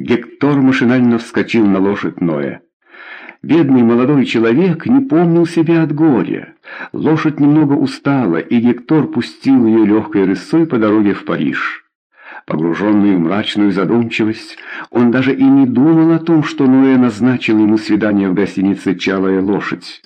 Гектор машинально вскочил на лошадь Ноя. Бедный молодой человек не помнил себя от горя. Лошадь немного устала, и Гектор пустил ее легкой рысой по дороге в Париж. Погруженный в мрачную задумчивость, он даже и не думал о том, что Ноэ назначил ему свидание в гостинице «Чалая лошадь».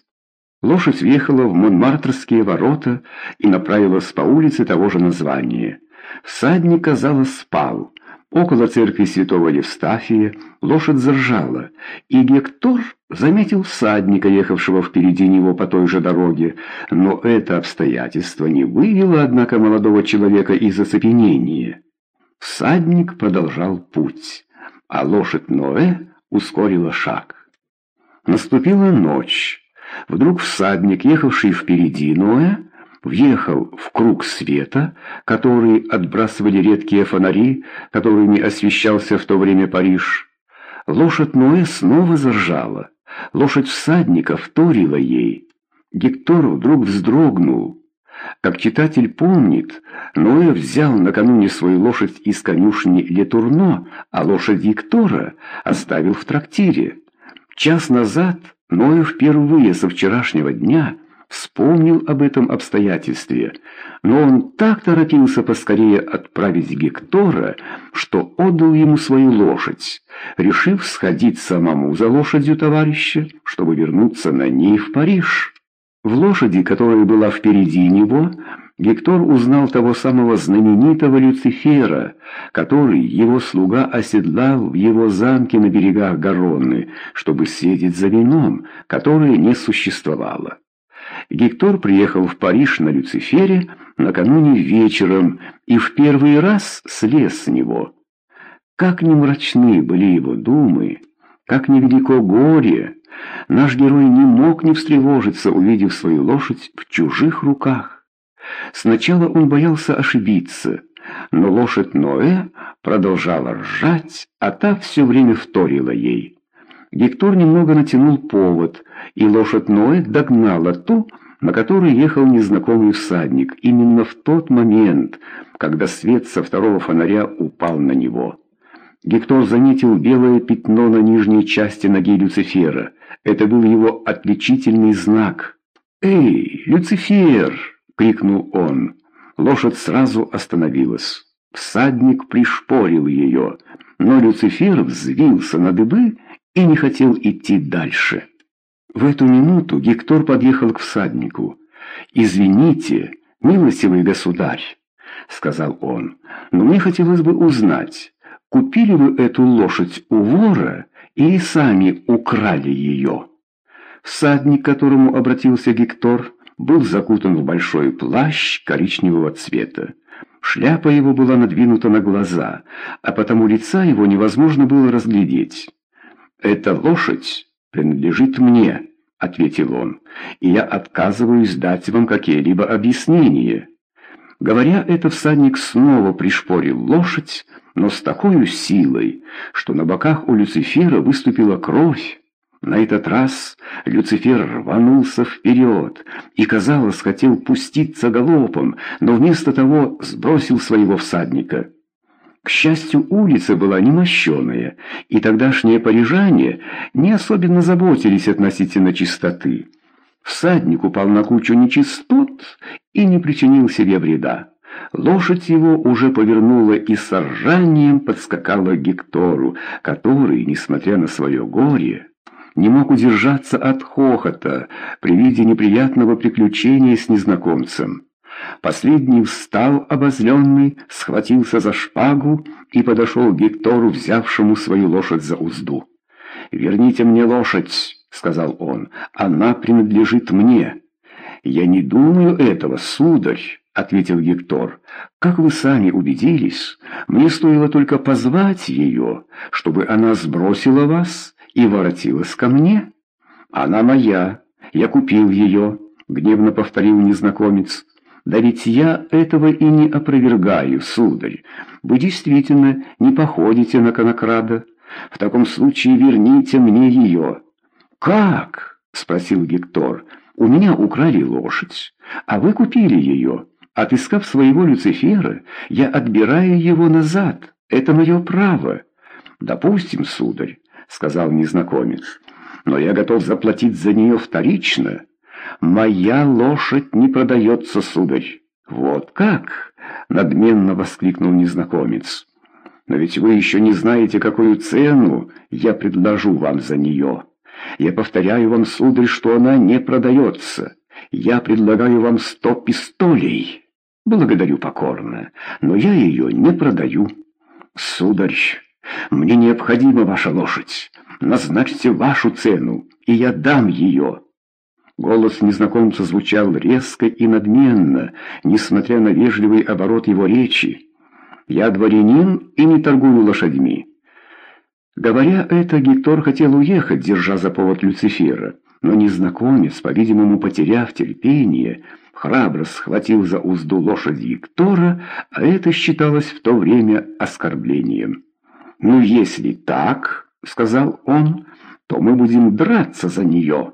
Лошадь въехала в Монмартрские ворота и направилась по улице того же названия. Всадник, казалось, спал. Около церкви святого Евстафия лошадь заржала, и Гектор заметил всадника, ехавшего впереди него по той же дороге, но это обстоятельство не вывело, однако, молодого человека из оцепенения. Всадник продолжал путь, а лошадь Ноэ ускорила шаг. Наступила ночь. Вдруг всадник, ехавший впереди Ноэ, въехал в круг света, который отбрасывали редкие фонари, которыми освещался в то время Париж. Лошадь Ноэ снова заржала. Лошадь всадника вторила ей. Гектор вдруг вздрогнул. Как читатель помнит, Ноэ взял накануне свою лошадь из конюшни Летурно, а лошадь Гектора оставил в трактире. Час назад Ноэ впервые со вчерашнего дня вспомнил об этом обстоятельстве, но он так торопился поскорее отправить Гектора, что отдал ему свою лошадь, решив сходить самому за лошадью товарища, чтобы вернуться на ней в Париж. В лошади, которая была впереди него, Гектор узнал того самого знаменитого Люцифера, который его слуга оседлал в его замке на берегах Гаронны, чтобы съездить за вином, которое не существовало. Гектор приехал в Париж на Люцифере накануне вечером и в первый раз слез с него. Как не мрачны были его думы, как невелико горе, наш герой не мог не встревожиться, увидев свою лошадь в чужих руках. Сначала он боялся ошибиться, но лошадь Ноэ продолжала ржать, а та все время вторила ей. Гектор немного натянул повод, и лошадь Ноэ догнала ту, на которой ехал незнакомый всадник, именно в тот момент, когда свет со второго фонаря упал на него. Гектор заметил белое пятно на нижней части ноги Люцифера. Это был его отличительный знак. «Эй, Люцифер!» — крикнул он. Лошадь сразу остановилась. Всадник пришпорил ее, но Люцифер взвился на дыбы и не хотел идти дальше. В эту минуту Гектор подъехал к всаднику. «Извините, милостивый государь», — сказал он, — «но мне хотелось бы узнать, купили вы эту лошадь у вора или сами украли ее?» Всадник, к которому обратился Гектор, был закутан в большой плащ коричневого цвета. Шляпа его была надвинута на глаза, а потому лица его невозможно было разглядеть. «Эта лошадь принадлежит мне», — ответил он, — «и я отказываюсь дать вам какие-либо объяснения». Говоря это, всадник снова пришпорил лошадь, но с такой силой, что на боках у Люцифера выступила кровь. На этот раз Люцифер рванулся вперед и, казалось, хотел пуститься галопом, но вместо того сбросил своего всадника. К счастью, улица была немощеная, и тогдашние парижане не особенно заботились относительно чистоты. Всадник упал на кучу нечистот и не причинил себе вреда. Лошадь его уже повернула и с ржанием подскакала к Гектору, который, несмотря на свое горе, не мог удержаться от хохота при виде неприятного приключения с незнакомцем. Последний встал обозленный, схватился за шпагу и подошел к Гектору, взявшему свою лошадь за узду. «Верните мне лошадь», — сказал он, — «она принадлежит мне». «Я не думаю этого, сударь», — ответил Гектор. «Как вы сами убедились, мне стоило только позвать ее, чтобы она сбросила вас и воротилась ко мне. Она моя, я купил ее», — гневно повторил незнакомец. Да ведь я этого и не опровергаю, сударь. Вы действительно не походите на конокрада. В таком случае верните мне ее». «Как?» — спросил Гектор. «У меня украли лошадь, а вы купили ее. Отыскав своего Люцифера, я отбираю его назад. Это мое право. «Допустим, сударь», — сказал незнакомец, — «но я готов заплатить за нее вторично. Моя лошадь не продается, сударь». «Вот как?» — надменно воскликнул незнакомец. «Но ведь вы еще не знаете, какую цену я предложу вам за нее. Я повторяю вам, сударь, что она не продается. Я предлагаю вам сто пистолей». «Благодарю покорно, но я ее не продаю». «Сударь, мне необходима ваша лошадь. Назначьте вашу цену, и я дам ее». Голос незнакомца звучал резко и надменно, несмотря на вежливый оборот его речи. «Я дворянин и не торгую лошадьми». Говоря это, Гектор хотел уехать, держа за повод Люцифера, но незнакомец, по-видимому, потеряв терпение, храбро схватил за узду лошади Гектора, а это считалось в то время оскорблением. «Ну, если так, — сказал он, — то мы будем драться за нее».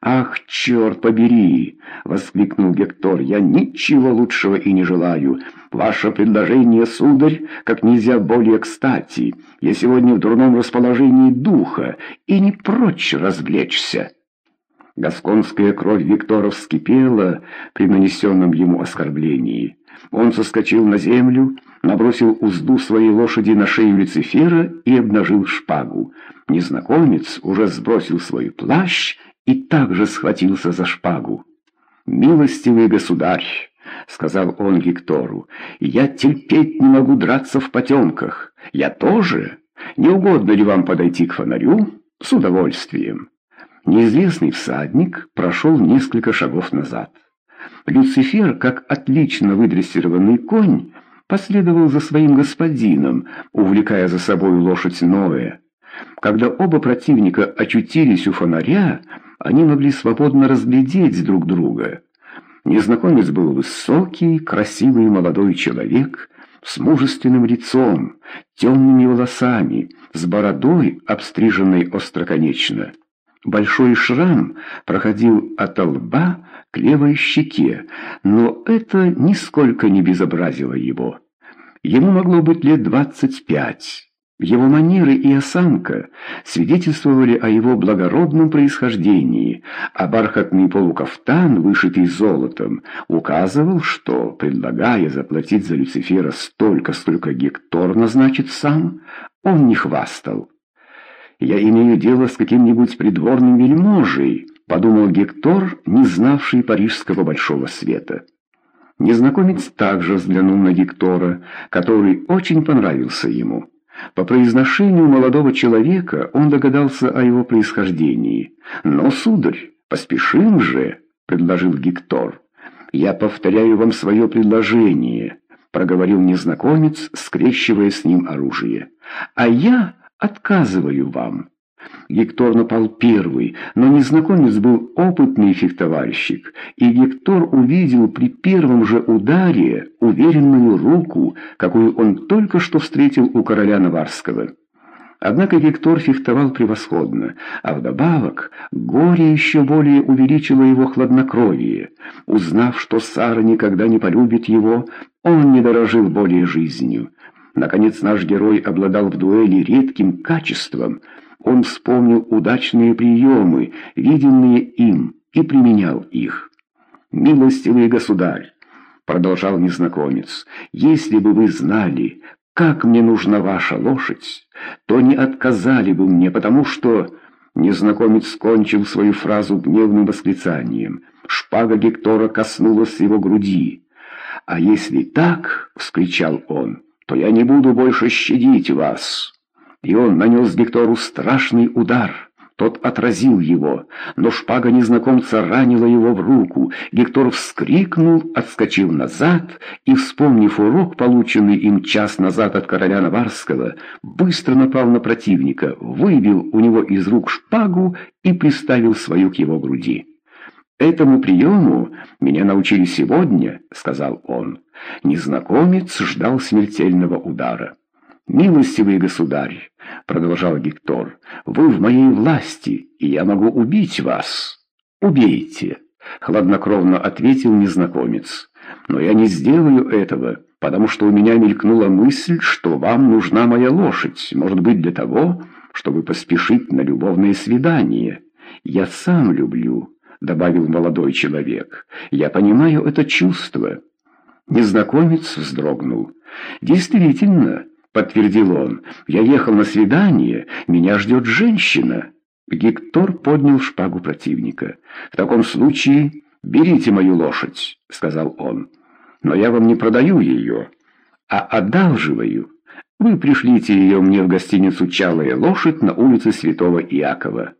«Ах, черт побери!» — воскликнул Гектор. «Я ничего лучшего и не желаю. Ваше предложение, сударь, как нельзя более кстати. Я сегодня в дурном расположении духа и не прочь развлечься». Гасконская кровь Виктора вскипела при нанесенном ему оскорблении. Он соскочил на землю, набросил узду своей лошади на шею Люцифера и обнажил шпагу. Незнакомец уже сбросил свой плащ и также схватился за шпагу. «Милостивый государь!» — сказал он Гектору. «Я терпеть не могу драться в потемках. Я тоже. Не угодно ли вам подойти к фонарю? С удовольствием». Неизвестный всадник прошел несколько шагов назад. Люцифер, как отлично выдрессированный конь, последовал за своим господином, увлекая за собой лошадь Ноэ. Когда оба противника очутились у фонаря, они могли свободно разглядеть друг друга. Незнакомец был высокий, красивый молодой человек с мужественным лицом, темными волосами, с бородой, обстриженной остроконечно. Большой шрам проходил от лба к левой щеке, но это нисколько не безобразило его. Ему могло быть лет двадцать пять. Его манеры и осанка свидетельствовали о его благородном происхождении, а бархатный полукафтан, вышитый золотом, указывал, что, предлагая заплатить за Люцифера столько, сколько Гектор назначит сам, он не хвастал. «Я имею дело с каким-нибудь придворным вельможей», — подумал Гектор, не знавший парижского большого света. Незнакомец также взглянул на Гектора, который очень понравился ему. По произношению молодого человека он догадался о его происхождении. «Но, сударь, поспешим же», — предложил Гектор. «Я повторяю вам свое предложение», — проговорил незнакомец, скрещивая с ним оружие. «А я отказываю вам». Гектор напал первый, но незнакомец был опытный фехтовальщик, и Гектор увидел при первом же ударе уверенную руку, какую он только что встретил у короля Наварского. Однако Гектор фехтовал превосходно, а вдобавок горе еще более увеличило его хладнокровие. Узнав, что Сара никогда не полюбит его, он не дорожил более жизнью. Наконец наш герой обладал в дуэли редким качеством. Он вспомнил удачные приемы, виденные им, и применял их. «Милостивый государь», — продолжал незнакомец, — «если бы вы знали, как мне нужна ваша лошадь, то не отказали бы мне, потому что...» Незнакомец кончил свою фразу гневным восклицанием. Шпага Гектора коснулась его груди. «А если так, — вскричал он, то я не буду больше щадить вас». И он нанес Гектору страшный удар. Тот отразил его, но шпага незнакомца ранила его в руку. Гектор вскрикнул, отскочил назад и, вспомнив урок, полученный им час назад от короля Наварского, быстро напал на противника, выбил у него из рук шпагу и приставил свою к его груди. «Этому приему меня научили сегодня», — сказал он. Незнакомец ждал смертельного удара. «Милостивый государь», — продолжал Гектор, — «вы в моей власти, и я могу убить вас». «Убейте», — хладнокровно ответил незнакомец. «Но я не сделаю этого, потому что у меня мелькнула мысль, что вам нужна моя лошадь, может быть, для того, чтобы поспешить на любовное свидание. Я сам люблю». — добавил молодой человек. «Я понимаю это чувство». Незнакомец вздрогнул. «Действительно», — подтвердил он, — «я ехал на свидание, меня ждет женщина». Гектор поднял шпагу противника. «В таком случае берите мою лошадь», — сказал он. «Но я вам не продаю ее, а одалживаю. Вы пришлите ее мне в гостиницу «Чалая лошадь» на улице Святого Иакова».